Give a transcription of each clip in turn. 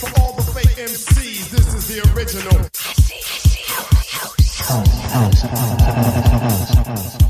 For all the fake MCs, this is the original. House, house, house, house, house, house, house, house.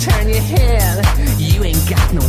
turn your head. You ain't got no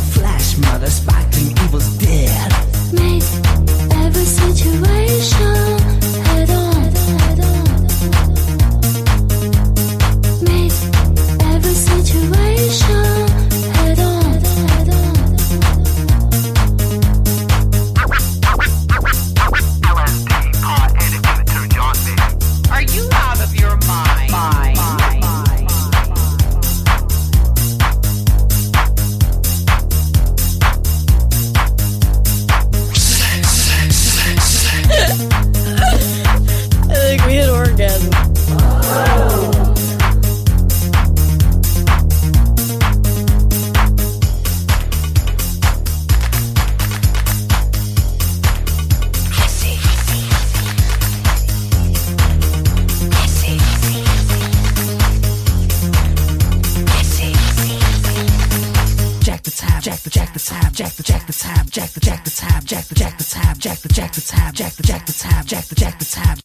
Jack the jack the tab, jack the jack the tab, jack the jack the tab, jack the jack the tab, jack the jack the tab, jack the jack the tab, jack the jack the tab.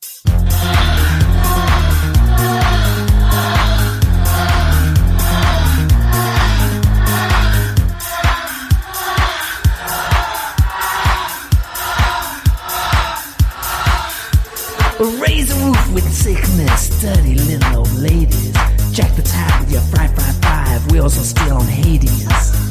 Raise a roof with sickness, dirty little old ladies. Jack the tab with your five five five wheels are still on Hades.